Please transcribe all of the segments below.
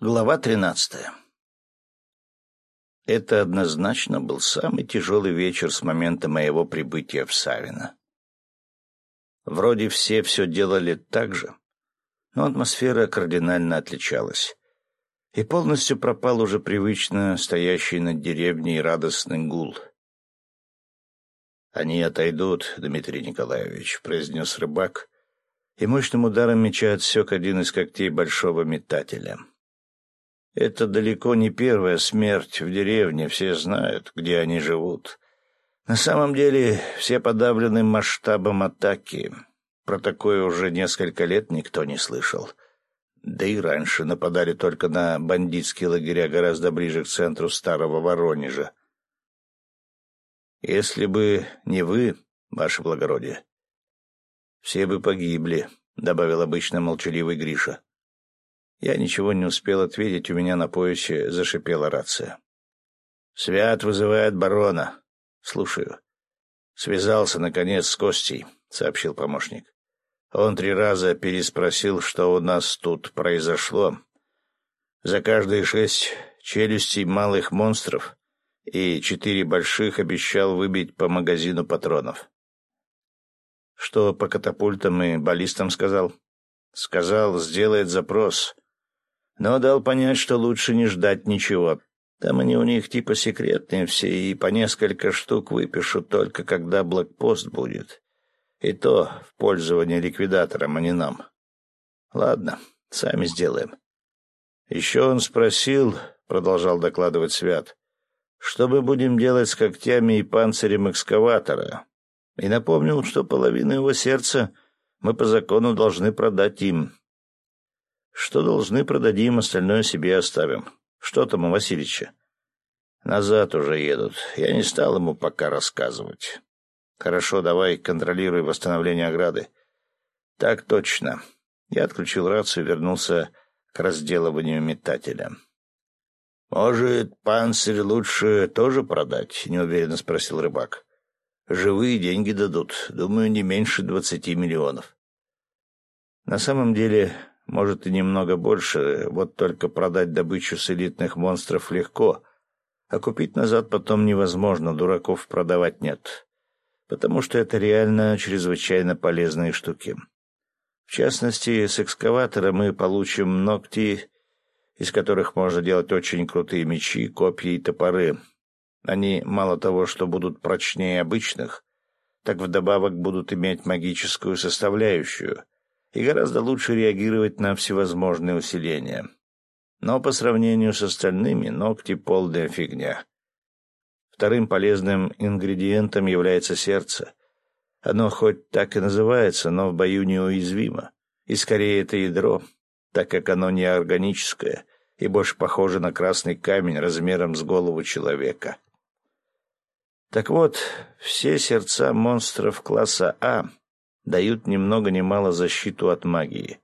Глава тринадцатая. Это однозначно был самый тяжелый вечер с момента моего прибытия в Савино. Вроде все все делали так же, но атмосфера кардинально отличалась. И полностью пропал уже привычно стоящий над деревней радостный гул. «Они отойдут, Дмитрий Николаевич», — произнес рыбак, и мощным ударом меча отсек один из когтей большого метателя. Это далеко не первая смерть в деревне, все знают, где они живут. На самом деле, все подавлены масштабом атаки. Про такое уже несколько лет никто не слышал. Да и раньше нападали только на бандитские лагеря гораздо ближе к центру старого Воронежа. Если бы не вы, ваше благородие, все бы погибли, — добавил обычно молчаливый Гриша. Я ничего не успел ответить, у меня на поясе зашипела рация. «Свят вызывает барона». «Слушаю». «Связался, наконец, с Костей», — сообщил помощник. Он три раза переспросил, что у нас тут произошло. За каждые шесть челюстей малых монстров и четыре больших обещал выбить по магазину патронов. Что по катапультам и баллистам сказал? Сказал, сделает запрос но дал понять, что лучше не ждать ничего. Там они у них типа секретные все, и по несколько штук выпишут только когда блокпост будет. И то в пользование ликвидаторам, а не нам. Ладно, сами сделаем. Еще он спросил, — продолжал докладывать Свят, — что мы будем делать с когтями и панцирем экскаватора. И напомнил, что половину его сердца мы по закону должны продать им. Что должны, продадим, остальное себе оставим. Что там у Васильича? Назад уже едут. Я не стал ему пока рассказывать. Хорошо, давай контролируй восстановление ограды. Так точно. Я отключил рацию и вернулся к разделыванию метателя. «Может, панцирь лучше тоже продать?» — неуверенно спросил рыбак. «Живые деньги дадут. Думаю, не меньше двадцати миллионов». На самом деле, может, и немного больше, вот только продать добычу с элитных монстров легко, а купить назад потом невозможно, дураков продавать нет. Потому что это реально чрезвычайно полезные штуки. В частности, с экскаватора мы получим ногти, из которых можно делать очень крутые мечи, копья и топоры. Они мало того, что будут прочнее обычных, так вдобавок будут иметь магическую составляющую — и гораздо лучше реагировать на всевозможные усиления. Но по сравнению с остальными ногти — полная фигня. Вторым полезным ингредиентом является сердце. Оно хоть так и называется, но в бою неуязвимо. И скорее это ядро, так как оно не органическое и больше похоже на красный камень размером с голову человека. Так вот, все сердца монстров класса А дают ни много ни мало защиту от магии.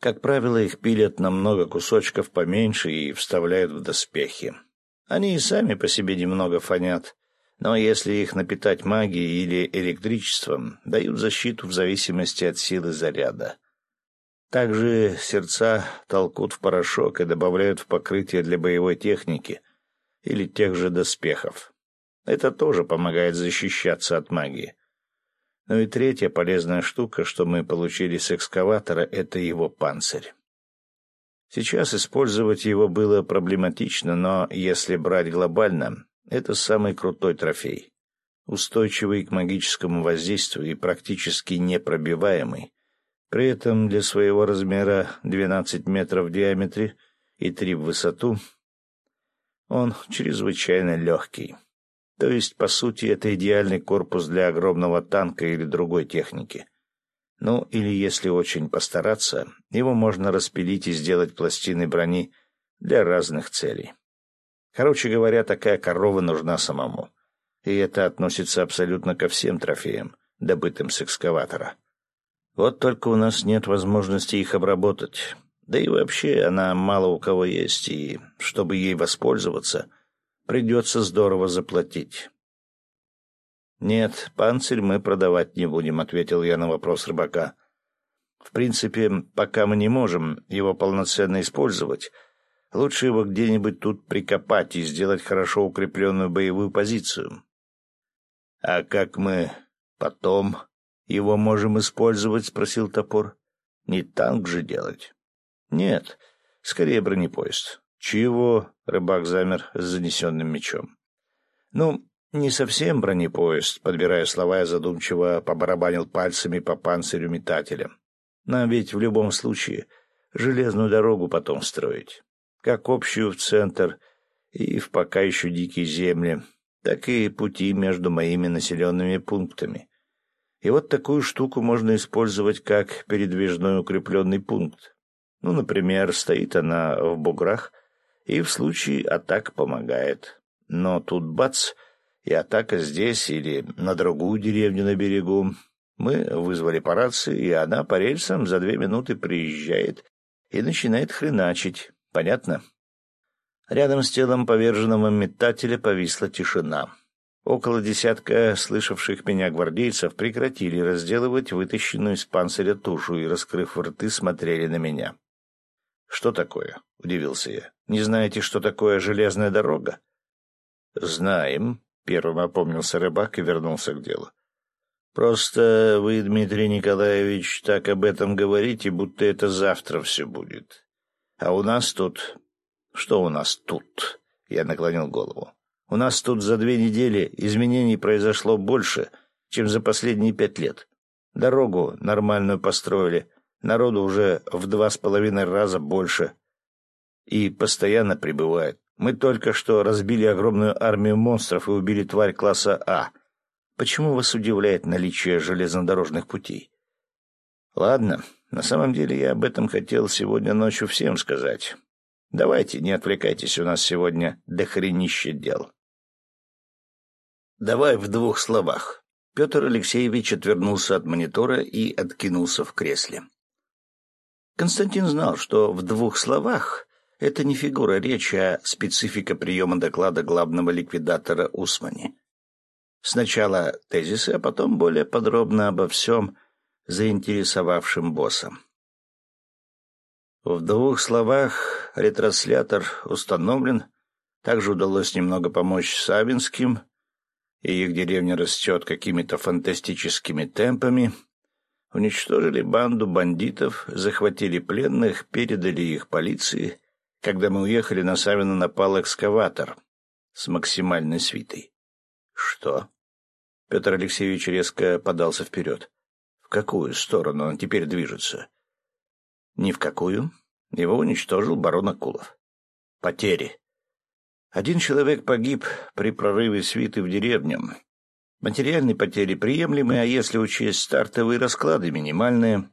Как правило, их пилят на много кусочков поменьше и вставляют в доспехи. Они и сами по себе немного фонят, но если их напитать магией или электричеством, дают защиту в зависимости от силы заряда. Также сердца толкут в порошок и добавляют в покрытие для боевой техники или тех же доспехов. Это тоже помогает защищаться от магии. Ну и третья полезная штука, что мы получили с экскаватора, это его панцирь. Сейчас использовать его было проблематично, но если брать глобально, это самый крутой трофей. Устойчивый к магическому воздействию и практически непробиваемый. При этом для своего размера 12 метров в диаметре и 3 в высоту он чрезвычайно легкий. То есть, по сути, это идеальный корпус для огромного танка или другой техники. Ну, или если очень постараться, его можно распилить и сделать пластины брони для разных целей. Короче говоря, такая корова нужна самому. И это относится абсолютно ко всем трофеям, добытым с экскаватора. Вот только у нас нет возможности их обработать. Да и вообще она мало у кого есть, и чтобы ей воспользоваться — придется здорово заплатить. «Нет, панцирь мы продавать не будем», — ответил я на вопрос рыбака. «В принципе, пока мы не можем его полноценно использовать, Лучше его где-нибудь тут прикопать и сделать хорошо укрепленную боевую позицию. — А как мы потом его можем использовать? — спросил топор. — Не танк же делать. — Нет, скорее бронепоезд. — Чего? — рыбак замер с занесенным мечом. — Ну, не совсем бронепоезд, подбирая слова, я задумчиво побарабанил пальцами по панцирю метателя. Нам ведь в любом случае железную дорогу потом строить. Как общую в центр и в пока еще дикие земли, так и пути между моими населенными пунктами. И вот такую штуку можно использовать как передвижной укрепленный пункт. Ну, например, стоит она в буграх и в случае атак помогает. Но тут бац, и атака здесь или на другую деревню на берегу. Мы вызвали по рации, и она по рельсам за две минуты приезжает и начинает хреначить. Понятно? Рядом с телом поверженного метателя повисла тишина. Около десятка слышавших меня гвардейцев прекратили разделывать вытащенную из панциря тушу и, раскрыв рты, смотрели на меня. «Что такое?» — удивился я. «Не знаете, что такое железная дорога?» «Знаем», — первым опомнился рыбак и вернулся к делу. «Просто вы, Дмитрий Николаевич, так об этом говорите, будто это завтра все будет. А у нас тут что у нас тут? Я наклонил голову. У нас тут за две недели изменений произошло больше, чем за последние пять лет. Дорогу нормальную построили, народу уже в два с половиной раза больше. И постоянно прибывает. Мы только что разбили огромную армию монстров и убили тварь класса А. Почему вас удивляет наличие железнодорожных путей? Ладно, на самом деле я об этом хотел сегодня ночью всем сказать. Давайте, не отвлекайтесь, у нас сегодня дохренище дел. Давай в двух словах. Петр Алексеевич отвернулся от монитора и откинулся в кресле. Константин знал, что в двух словах это не фигура речи, а специфика приема доклада главного ликвидатора Усмани. Сначала тезисы, а потом более подробно обо всем заинтересовавшим боссом. В двух словах, ретранслятор установлен. Также удалось немного помочь Савинским, и их деревня растет какими-то фантастическими темпами. Уничтожили банду бандитов, захватили пленных, передали их полиции. Когда мы уехали, на Савина напал экскаватор с максимальной свитой. Что? Петр Алексеевич резко подался вперед. В какую сторону он теперь движется? — ни в какую. Его уничтожил барон Акулов. Потери. Один человек погиб при прорыве свиты в деревню. Материальные потери приемлемы, а если учесть стартовые расклады, минимальные.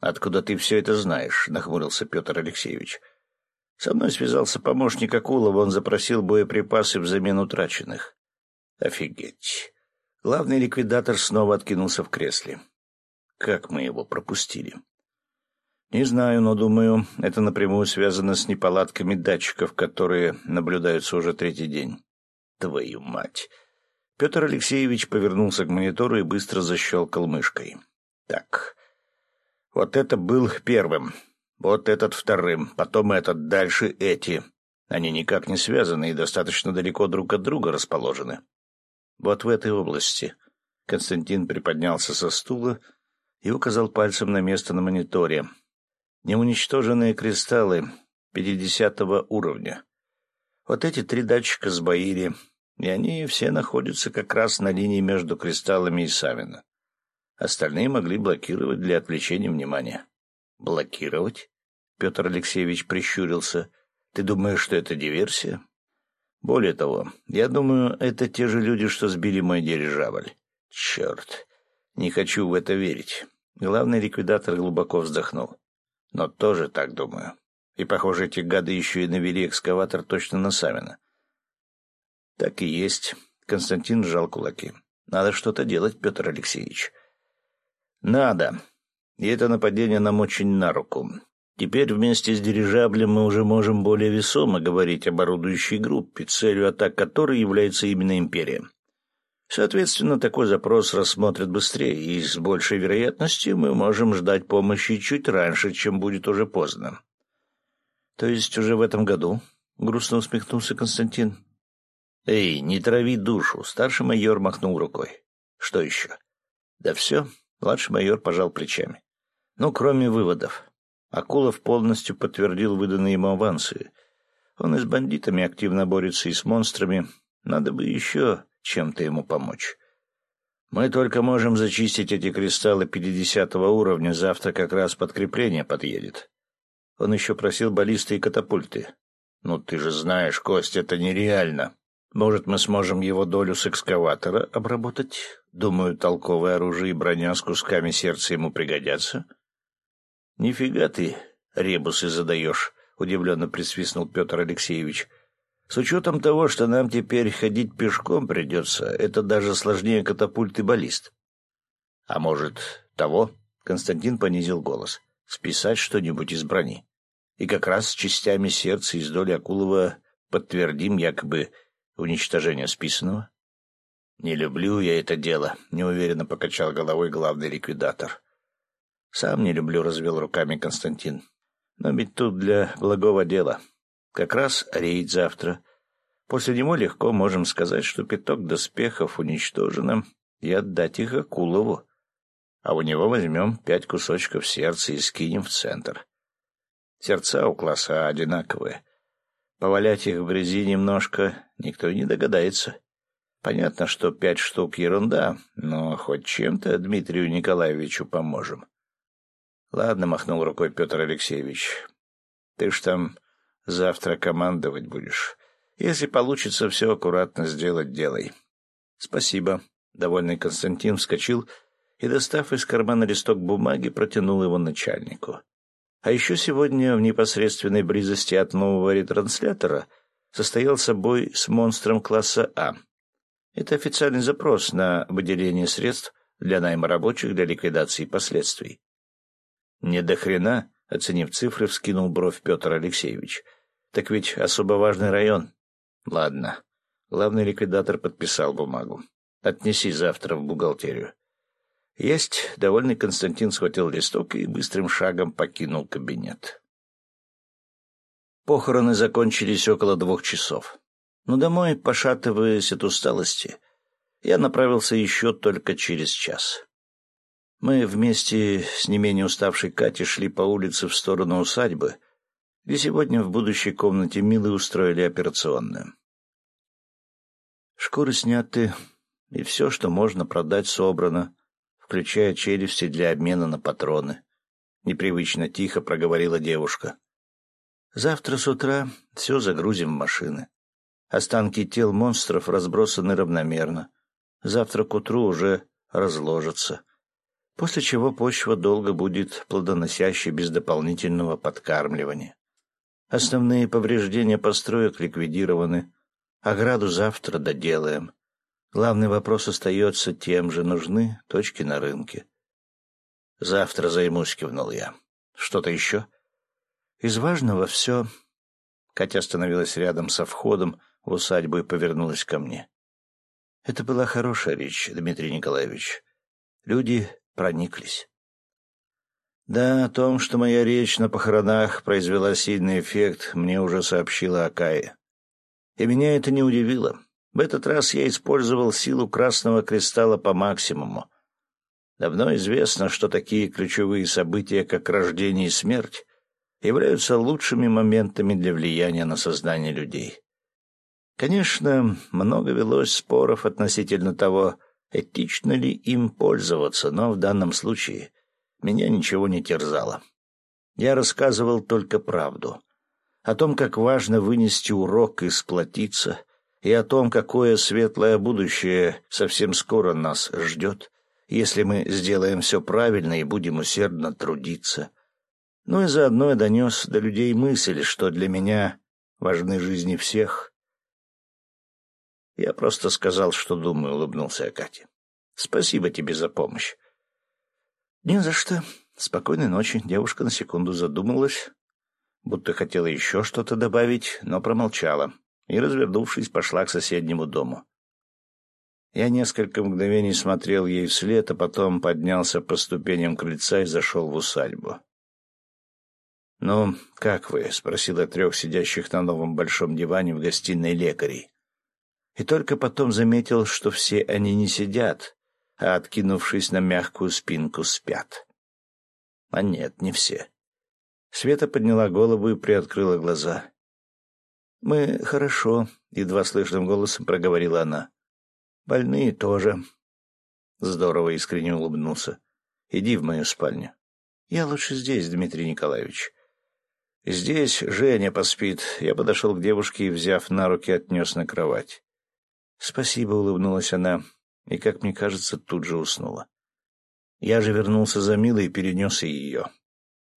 «Откуда ты все это знаешь?» — нахмурился Петр Алексеевич. «Со мной связался помощник Акулова, он запросил боеприпасы взамен утраченных». «Офигеть!» Главный ликвидатор снова откинулся в кресле. «Как мы его пропустили?» Не знаю, но думаю, это напрямую связано с неполадками датчиков, которые наблюдаются уже третий день. Твою мать! Петр Алексеевич повернулся к монитору и быстро защелкал мышкой. Так, вот это был первым, вот этот вторым, потом этот, дальше эти. Они никак не связаны и достаточно далеко друг от друга расположены. Вот в этой области. Константин приподнялся со стула и указал пальцем на место на мониторе, Неуничтоженные кристаллы 50 уровня. Вот эти три датчика сбоили, и они все находятся как раз на линии между кристаллами и Савина. Остальные могли блокировать для отвлечения внимания. «Блокировать?» — Петр Алексеевич прищурился. «Ты думаешь, что это диверсия?» «Более того, я думаю, это те же люди, что сбили мой дирижабль. Черт, не хочу в это верить». Главный ликвидатор глубоко вздохнул но тоже так думаю. И, похоже, эти гады еще и навели экскаватор точно на Савина. Так и есть. Константин сжал кулаки. Надо что-то делать, Петр Алексеевич. Надо. И это нападение нам очень на руку. Теперь вместе с дирижаблем мы уже можем более весомо говорить об орудующей группе, целью атак которой является именно империя. Соответственно, такой запрос рассмотрят быстрее, и с большей вероятностью мы можем ждать помощи чуть раньше, чем будет уже поздно. То есть уже в этом году? Грустно усмехнулся Константин. Эй, не трави душу. Старший майор махнул рукой. Что еще? Да все. Младший майор пожал плечами. Ну, кроме выводов. Акулов полностью подтвердил выданные ему авансы. Он и с бандитами активно борется, и с монстрами. Надо бы еще чем-то ему помочь. Мы только можем зачистить эти кристаллы пятидесятого уровня, завтра как раз подкрепление подъедет. Он еще просил баллисты и катапульты. Ну, ты же знаешь, Кость, это нереально. Может, мы сможем его долю с экскаватора обработать? Думаю, толковое оружие и броня с кусками сердца ему пригодятся. Нифига ты ребусы задаешь, — удивленно присвистнул Петр Алексеевич. С учетом того, что нам теперь ходить пешком придется, это даже сложнее катапульт и баллист. А может, того? Константин понизил голос. Списать что-нибудь из брони. И как раз с частями сердца из доли Акулова подтвердим якобы уничтожение списанного. Не люблю я это дело, неуверенно покачал головой главный ликвидатор. Сам не люблю, развел руками Константин. Но ведь тут для благого дела. Как раз рейд завтра. После него легко можем сказать, что пяток доспехов уничтожено, и отдать их Акулову. А у него возьмем пять кусочков сердца и скинем в центр. Сердца у класса одинаковые. Повалять их в грязи немножко никто и не догадается. Понятно, что пять штук — ерунда, но хоть чем-то Дмитрию Николаевичу поможем. — Ладно, — махнул рукой Петр Алексеевич. — Ты ж там Завтра командовать будешь. Если получится все аккуратно сделать, делай. — Спасибо. Довольный Константин вскочил и, достав из кармана листок бумаги, протянул его начальнику. А еще сегодня в непосредственной близости от нового ретранслятора состоялся бой с монстром класса А. Это официальный запрос на выделение средств для найма рабочих для ликвидации последствий. «Не до хрена», — оценив цифры, вскинул бровь Петр Алексеевич. Так ведь особо важный район. Ладно. Главный ликвидатор подписал бумагу. Отнеси завтра в бухгалтерию. Есть. Довольный Константин схватил листок и быстрым шагом покинул кабинет. Похороны закончились около двух часов. Но домой, пошатываясь от усталости, я направился еще только через час. Мы вместе с не менее уставшей Катей шли по улице в сторону усадьбы, и сегодня в будущей комнате Милы устроили операционную. Шкуры сняты, и все, что можно продать, собрано, включая челюсти для обмена на патроны. Непривычно тихо проговорила девушка. Завтра с утра все загрузим в машины. Останки тел монстров разбросаны равномерно. Завтра к утру уже разложатся. После чего почва долго будет плодоносящей без дополнительного подкармливания. Основные повреждения построек ликвидированы. Ограду завтра доделаем. Главный вопрос остается тем же, нужны точки на рынке. Завтра займусь, кивнул я. Что-то еще? Из важного все. Катя остановилась рядом со входом в усадьбу и повернулась ко мне. Это была хорошая речь, Дмитрий Николаевич. Люди прониклись. Да, о том, что моя речь на похоронах произвела сильный эффект, мне уже сообщила Акая. И меня это не удивило. В этот раз я использовал силу красного кристалла по максимуму. Давно известно, что такие ключевые события, как рождение и смерть, являются лучшими моментами для влияния на сознание людей. Конечно, много велось споров относительно того, этично ли им пользоваться, но в данном случае меня ничего не терзало. Я рассказывал только правду. О том, как важно вынести урок и сплотиться, и о том, какое светлое будущее совсем скоро нас ждет, если мы сделаем все правильно и будем усердно трудиться. Ну и заодно я донес до людей мысль, что для меня важны жизни всех. Я просто сказал, что думаю, улыбнулся Катя. Спасибо тебе за помощь. «Не за что. Спокойной ночи». Девушка на секунду задумалась, будто хотела еще что-то добавить, но промолчала и, развернувшись, пошла к соседнему дому. Я несколько мгновений смотрел ей вслед, а потом поднялся по ступеням крыльца и зашел в усадьбу. «Ну, как вы?» — спросила трех сидящих на новом большом диване в гостиной лекарей. И только потом заметил, что все они не сидят, а, откинувшись на мягкую спинку, спят. А нет, не все. Света подняла голову и приоткрыла глаза. «Мы хорошо», — едва слышным голосом проговорила она. «Больные тоже». Здорово искренне улыбнулся. «Иди в мою спальню». «Я лучше здесь, Дмитрий Николаевич». «Здесь Женя поспит». Я подошел к девушке и, взяв на руки, отнес на кровать. «Спасибо», — улыбнулась она, и, как мне кажется, тут же уснула. Я же вернулся за Милой и перенес ее.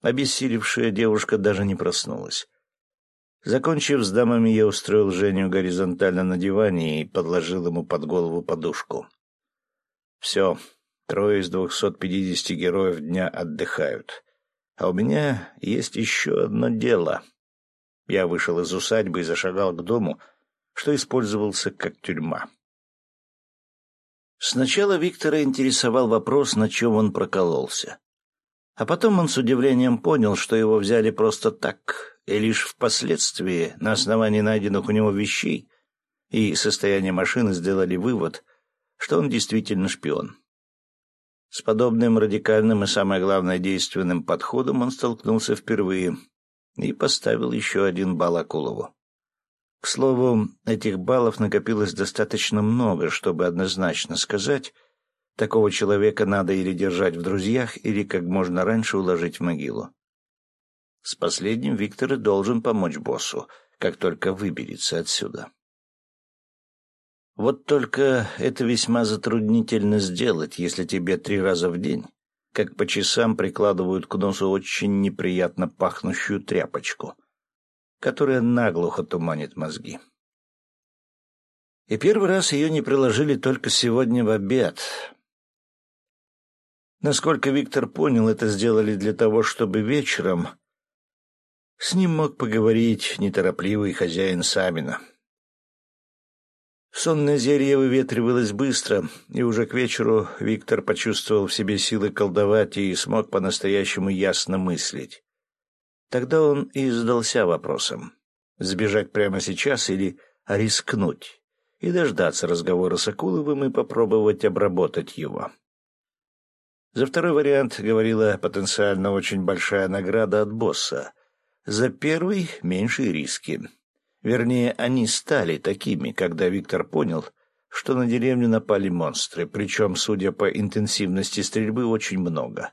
Обессилевшая девушка даже не проснулась. Закончив с дамами, я устроил Женю горизонтально на диване и подложил ему под голову подушку. Все, трое из двухсот пятидесяти героев дня отдыхают. А у меня есть еще одно дело. Я вышел из усадьбы и зашагал к дому, что использовался как тюрьма. Сначала Виктора интересовал вопрос, на чем он прокололся. А потом он с удивлением понял, что его взяли просто так, и лишь впоследствии, на основании найденных у него вещей и состояния машины, сделали вывод, что он действительно шпион. С подобным радикальным и, самое главное, действенным подходом он столкнулся впервые и поставил еще один балл Акулову. К слову, этих баллов накопилось достаточно много, чтобы однозначно сказать, Такого человека надо или держать в друзьях, или как можно раньше уложить в могилу. С последним Виктор должен помочь боссу, как только выберется отсюда. Вот только это весьма затруднительно сделать, если тебе три раза в день, как по часам прикладывают к носу очень неприятно пахнущую тряпочку, которая наглухо туманит мозги. И первый раз ее не приложили только сегодня в обед, Насколько Виктор понял, это сделали для того, чтобы вечером с ним мог поговорить неторопливый хозяин Сабина. Сонное зелье выветривалось быстро, и уже к вечеру Виктор почувствовал в себе силы колдовать и смог по-настоящему ясно мыслить. Тогда он и задался вопросом — сбежать прямо сейчас или рискнуть и дождаться разговора с Акуловым и попробовать обработать его. За второй вариант говорила потенциально очень большая награда от босса. За первый — меньшие риски. Вернее, они стали такими, когда Виктор понял, что на деревню напали монстры, причем, судя по интенсивности стрельбы, очень много.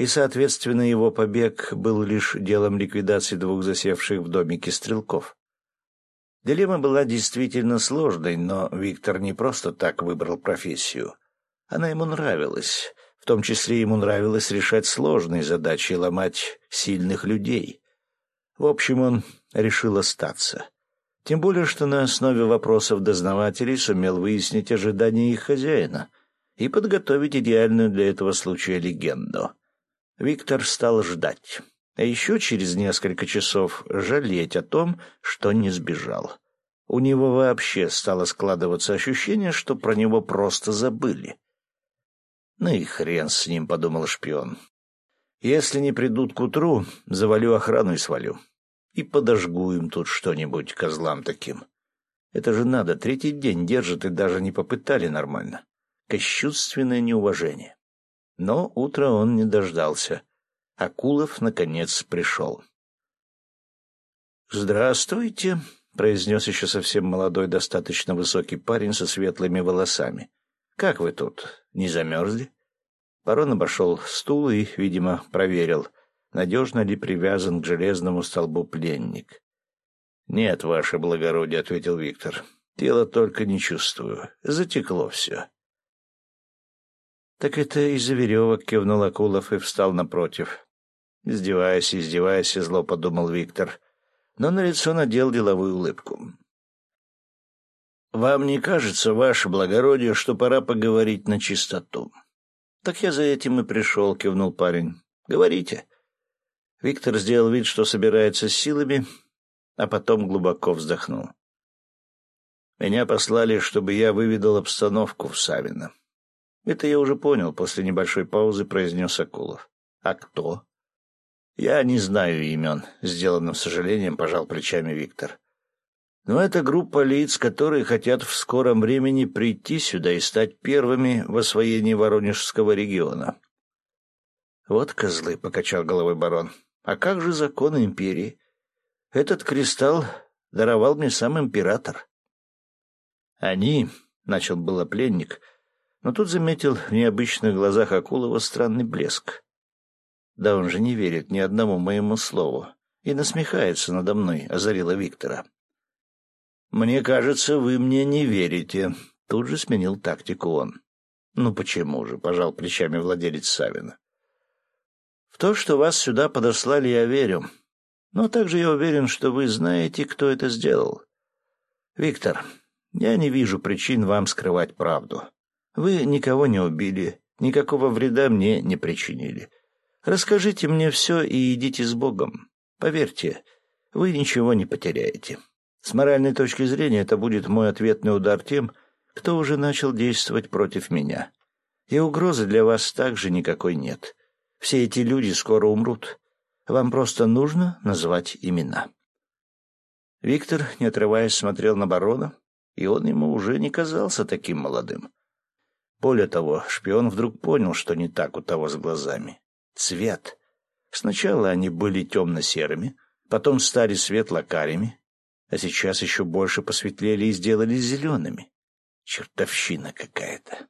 И, соответственно, его побег был лишь делом ликвидации двух засевших в домике стрелков. Дилемма была действительно сложной, но Виктор не просто так выбрал профессию. Она ему нравилась, в том числе ему нравилось решать сложные задачи и ломать сильных людей. В общем, он решил остаться. Тем более, что на основе вопросов дознавателей сумел выяснить ожидания их хозяина и подготовить идеальную для этого случая легенду. Виктор стал ждать, а еще через несколько часов жалеть о том, что не сбежал. У него вообще стало складываться ощущение, что про него просто забыли. «Ну и хрен с ним», — подумал шпион. «Если не придут к утру, завалю охрану и свалю. И подожгу им тут что-нибудь, козлам таким. Это же надо, третий день держат и даже не попытали нормально. Кощунственное неуважение». Но утро он не дождался. Акулов, наконец, пришел. «Здравствуйте», — произнес еще совсем молодой, достаточно высокий парень со светлыми волосами. «Как вы тут? Не замерзли?» Барон обошел стул и, видимо, проверил, надежно ли привязан к железному столбу пленник. «Нет, ваше благородие», — ответил Виктор. «Тело только не чувствую. Затекло все». «Так это из-за веревок», — кивнул Акулов и встал напротив. «Издевайся, издевайся», — зло подумал Виктор, но на лицо надел деловую улыбку. «Вам не кажется, ваше благородие, что пора поговорить на чистоту?» «Так я за этим и пришел», — кивнул парень. «Говорите». Виктор сделал вид, что собирается с силами, а потом глубоко вздохнул. «Меня послали, чтобы я выведал обстановку в Савино». «Это я уже понял», — после небольшой паузы произнес Акулов. «А кто?» Я не знаю имен, сделанным сожалением пожал плечами Виктор. Но это группа лиц, которые хотят в скором времени прийти сюда и стать первыми в освоении Воронежского региона. Вот козлы, — покачал головой барон. А как же законы империи? Этот кристалл даровал мне сам император. Они, — начал было пленник, но тут заметил в необычных глазах Акулова странный блеск. Да он же не верит ни одному моему слову и насмехается надо мной, — озарила Виктора. «Мне кажется, вы мне не верите», — тут же сменил тактику он. «Ну почему же?» — пожал плечами владелец Савина. «В то, что вас сюда подослали, я верю. Но также я уверен, что вы знаете, кто это сделал. Виктор, я не вижу причин вам скрывать правду. Вы никого не убили, никакого вреда мне не причинили. Расскажите мне все и идите с Богом. Поверьте, вы ничего не потеряете. С моральной точки зрения это будет мой ответный удар тем, кто уже начал действовать против меня. И угрозы для вас также никакой нет. Все эти люди скоро умрут. Вам просто нужно назвать имена. Виктор, не отрываясь, смотрел на барона, и он ему уже не казался таким молодым. Более того, шпион вдруг понял, что не так у того с глазами. Цвет. Сначала они были темно-серыми, потом стали светло-карими, а сейчас еще больше посветлели и сделались зелеными. Чертовщина какая-то.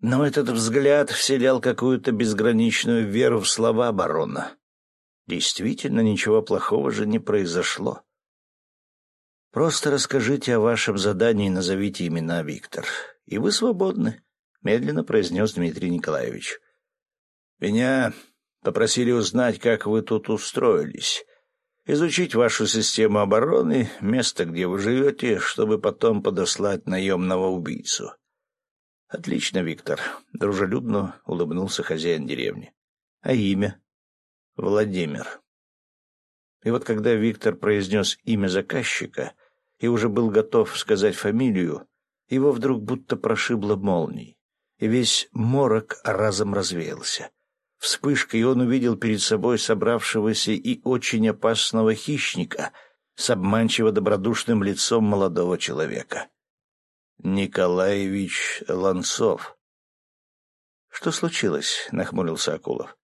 Но этот взгляд вселял какую-то безграничную веру в слова барона. Действительно, ничего плохого же не произошло. Просто расскажите о вашем задании и назовите имена, Виктор. И вы свободны, — медленно произнес Дмитрий Николаевич. Меня попросили узнать, как вы тут устроились изучить вашу систему обороны, место, где вы живете, чтобы потом подослать наемного убийцу. — Отлично, Виктор, — дружелюбно улыбнулся хозяин деревни. — А имя? — Владимир. И вот когда Виктор произнес имя заказчика и уже был готов сказать фамилию, его вдруг будто прошибло молнией, и весь морок разом развеялся. Вспышкой он увидел перед собой собравшегося и очень опасного хищника с обманчиво добродушным лицом молодого человека. Николаевич Ланцов. «Что случилось?» — нахмурился Акулов.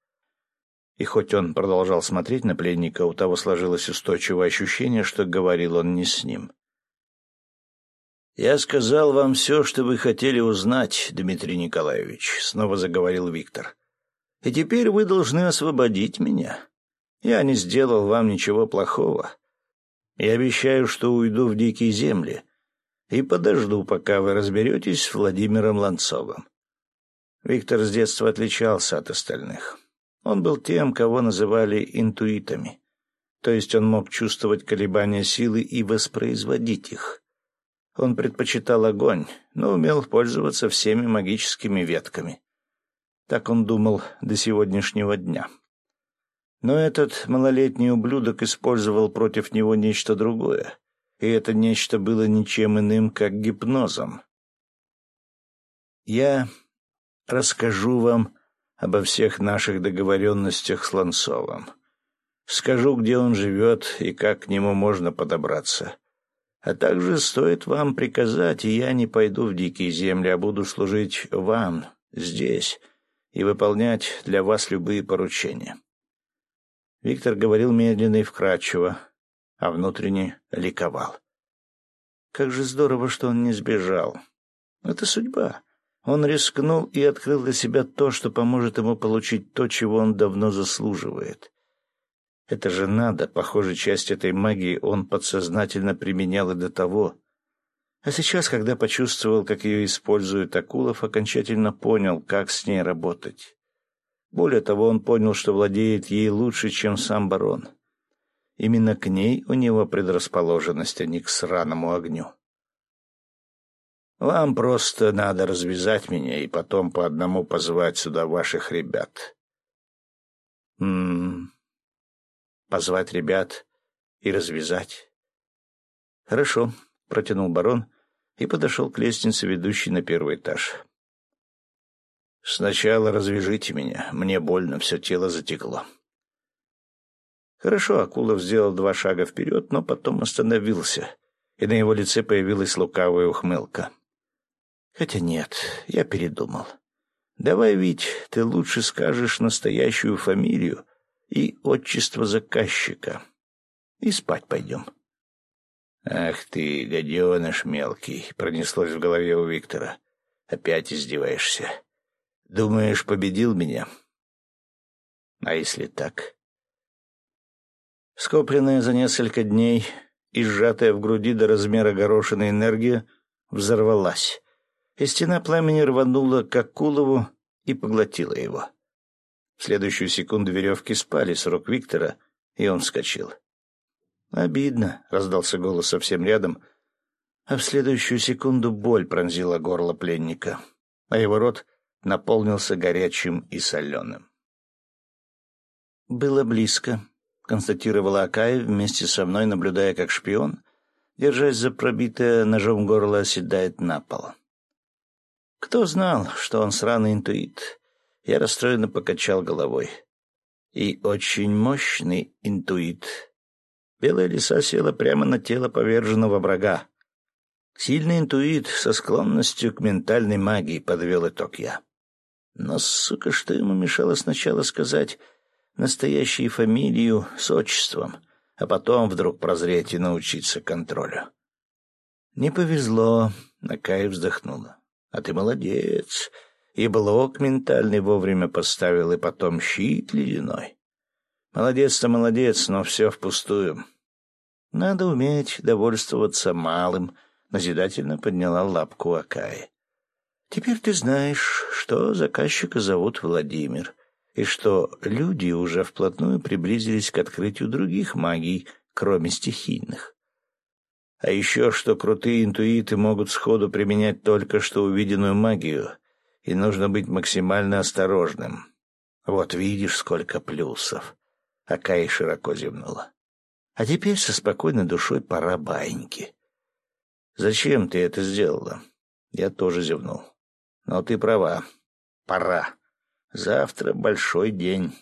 И хоть он продолжал смотреть на пленника, у того сложилось устойчивое ощущение, что говорил он не с ним. «Я сказал вам все, что вы хотели узнать, Дмитрий Николаевич», — снова заговорил Виктор и теперь вы должны освободить меня. Я не сделал вам ничего плохого. Я обещаю, что уйду в дикие земли и подожду, пока вы разберетесь с Владимиром Ланцовым. Виктор с детства отличался от остальных. Он был тем, кого называли интуитами, то есть он мог чувствовать колебания силы и воспроизводить их. Он предпочитал огонь, но умел пользоваться всеми магическими ветками. Так он думал до сегодняшнего дня. Но этот малолетний ублюдок использовал против него нечто другое, и это нечто было ничем иным, как гипнозом. «Я расскажу вам обо всех наших договоренностях с Ланцовым. Скажу, где он живет и как к нему можно подобраться. А также стоит вам приказать, и я не пойду в дикие земли, а буду служить вам здесь» и выполнять для вас любые поручения. Виктор говорил медленно и вкрадчиво, а внутренне ликовал. Как же здорово, что он не сбежал. Это судьба. Он рискнул и открыл для себя то, что поможет ему получить то, чего он давно заслуживает. Это же надо, похоже, часть этой магии он подсознательно применял и до того, а сейчас, когда почувствовал, как ее использует Акулов, окончательно понял, как с ней работать. Более того, он понял, что владеет ей лучше, чем сам барон. Именно к ней у него предрасположенность, а не к сраному огню. «Вам просто надо развязать меня и потом по одному позвать сюда ваших ребят». «М-м-м... Позвать ребят и развязать?» «Хорошо», — протянул барон, и подошел к лестнице, ведущей на первый этаж. Сначала развяжите меня. Мне больно, все тело затекло. Хорошо, Акулов сделал два шага вперед, но потом остановился, и на его лице появилась лукавая ухмылка. Хотя нет, я передумал. Давай, ведь ты лучше скажешь настоящую фамилию и отчество заказчика. И спать пойдем. «Ах ты, гаденыш мелкий!» — пронеслось в голове у Виктора. «Опять издеваешься. Думаешь, победил меня?» «А если так?» Скопленная за несколько дней и сжатая в груди до размера горошины энергия взорвалась, и стена пламени рванула к Акулову и поглотила его. В следующую секунду веревки спали с рук Виктора, и он вскочил. «Обидно», — раздался голос совсем рядом, а в следующую секунду боль пронзила горло пленника, а его рот наполнился горячим и соленым. «Было близко», — констатировала Акая вместе со мной, наблюдая, как шпион, держась за пробитое ножом горло, оседает на пол. Кто знал, что он сраный интуит? Я расстроенно покачал головой. И очень мощный интуит. Белая лиса села прямо на тело поверженного врага. Сильный интуит со склонностью к ментальной магии подвел итог я. Но, сука, что ему мешало сначала сказать настоящую фамилию с отчеством, а потом вдруг прозреть и научиться контролю? Не повезло, Накай вздохнула. А ты молодец. И блок ментальный вовремя поставил, и потом щит ледяной. Молодец-то молодец, но все впустую. Надо уметь довольствоваться малым, назидательно подняла лапку Акаи. Теперь ты знаешь, что заказчика зовут Владимир, и что люди уже вплотную приблизились к открытию других магий, кроме стихийных. А еще, что крутые интуиты могут сходу применять только что увиденную магию, и нужно быть максимально осторожным. Вот видишь, сколько плюсов. Акаи широко зевнула. А теперь со спокойной душой пора баиньки. Зачем ты это сделала? Я тоже зевнул. Но ты права. Пора. Завтра большой день.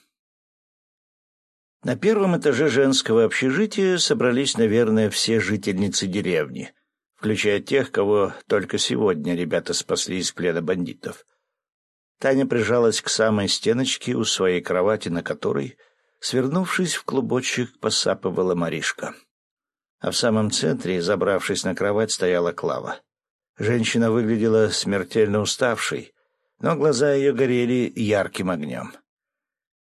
На первом этаже женского общежития собрались, наверное, все жительницы деревни, включая тех, кого только сегодня ребята спасли из плена бандитов. Таня прижалась к самой стеночке у своей кровати, на которой, свернувшись в клубочек, посапывала Маришка. А в самом центре, забравшись на кровать, стояла Клава. Женщина выглядела смертельно уставшей, но глаза ее горели ярким огнем.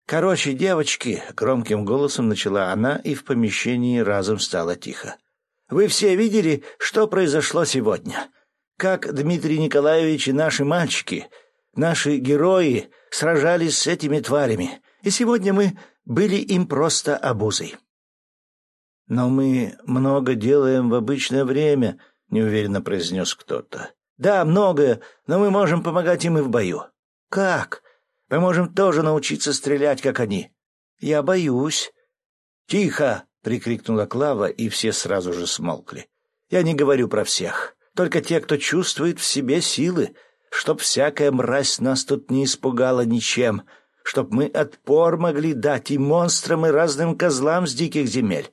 «Короче, девочки!» — громким голосом начала она, и в помещении разом стало тихо. «Вы все видели, что произошло сегодня? Как Дмитрий Николаевич и наши мальчики, наши герои, сражались с этими тварями, и сегодня мы были им просто обузой». «Но мы много делаем в обычное время», — неуверенно произнес кто-то. «Да, многое, но мы можем помогать им и в бою». «Как?» Мы можем тоже научиться стрелять, как они. Я боюсь. Тихо! прикрикнула Клава, и все сразу же смолкли. Я не говорю про всех, только те, кто чувствует в себе силы, чтоб всякая мразь нас тут не испугала ничем, чтоб мы отпор могли дать и монстрам, и разным козлам с диких земель.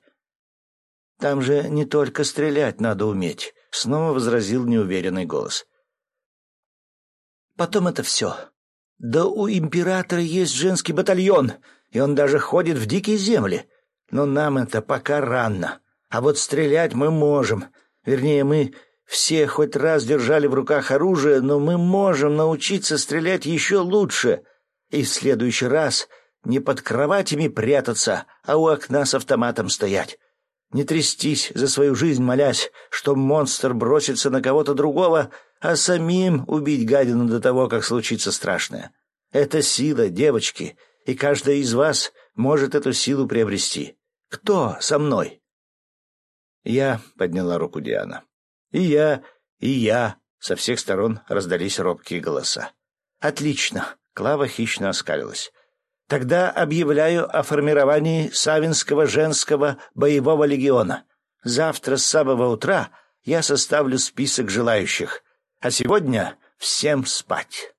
Там же не только стрелять надо уметь, снова возразил неуверенный голос. Потом это все. Да у императора есть женский батальон, и он даже ходит в дикие земли. Но нам это пока рано. А вот стрелять мы можем. Вернее, мы все хоть раз держали в руках оружие, но мы можем научиться стрелять еще лучше. И в следующий раз не под кроватями прятаться, а у окна с автоматом стоять. Не трястись за свою жизнь, молясь, что монстр бросится на кого-то другого, а самим убить гадину до того, как случится страшное. Это сила, девочки, и каждая из вас может эту силу приобрести. Кто со мной? Я подняла руку Диана. И я, и я. Со всех сторон раздались робкие голоса. Отлично. Клава хищно оскалилась. Тогда объявляю о формировании Савинского женского боевого легиона. Завтра с самого утра я составлю список желающих. А сегодня всем спать.